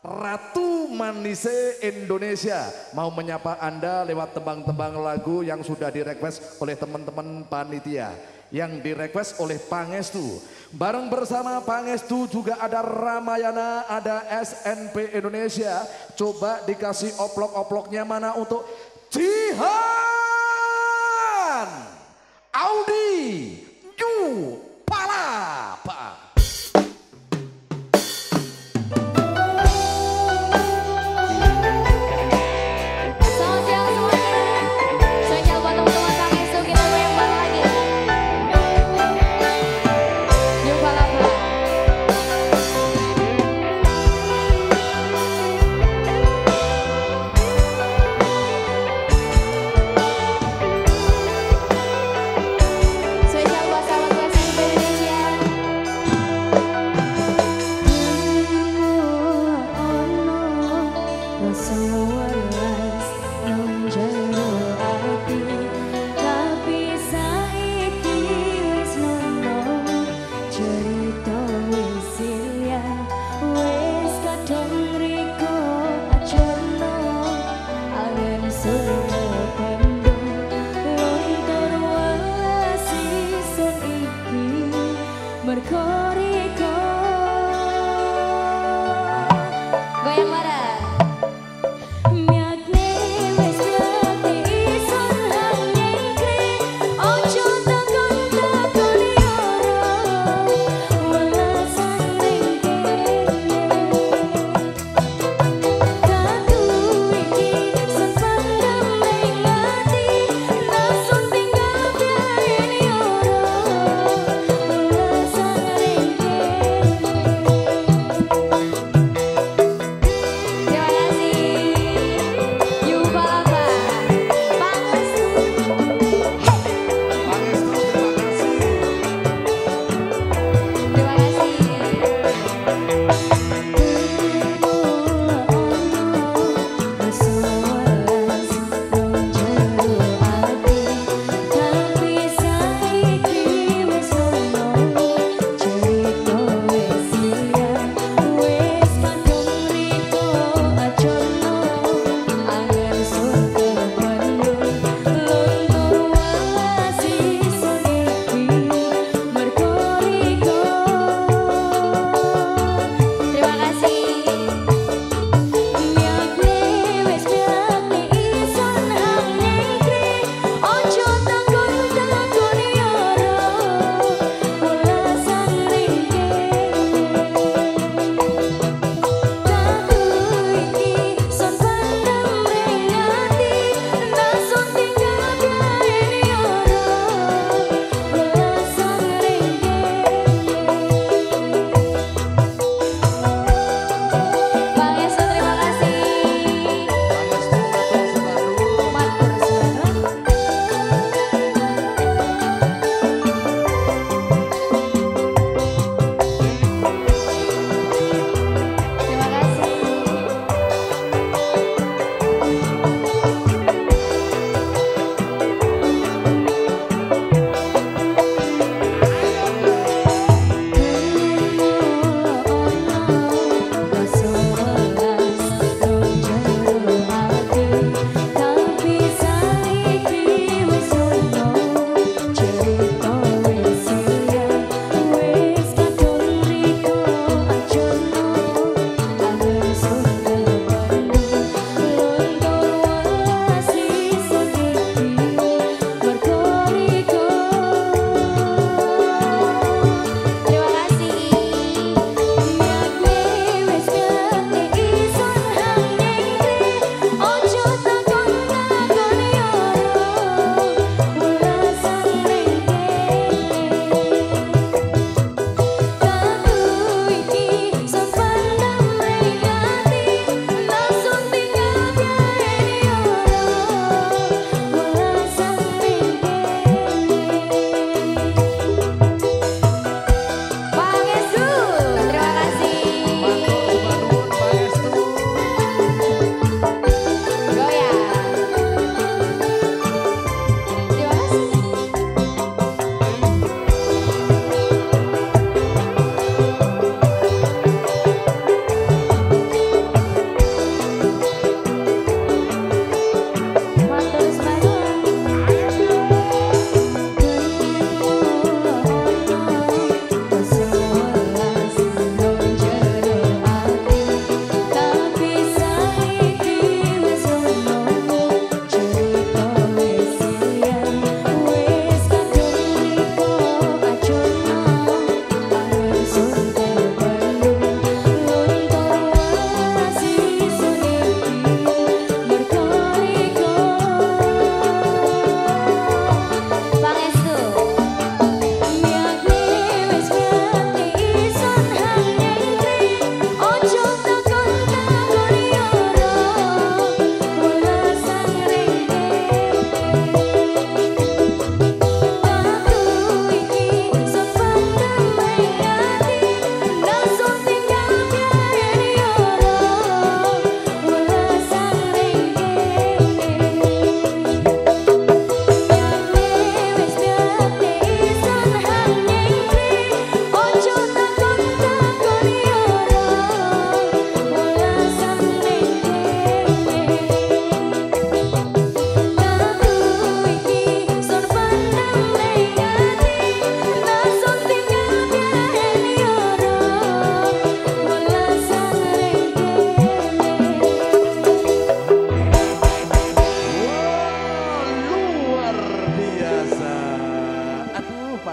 Ratu Manise Indonesia mau menyapa Anda lewat tembang-tembang lagu yang sudah direquest oleh teman-teman panitia yang direquest oleh Pangestu. Bareng bersama Pangestu juga ada Ramayana, ada SNP Indonesia. Coba dikasih oplok-oploknya mana untuk Jihan Audi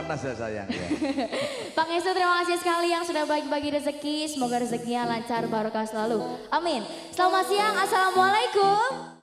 Mas ya sayang ya. Pak Ngestu terima kasih sekali yang sudah bagi-bagi rezeki. Semoga rezekinya lancar barokah selalu. Amin. Selamat siang. Assalamualaikum.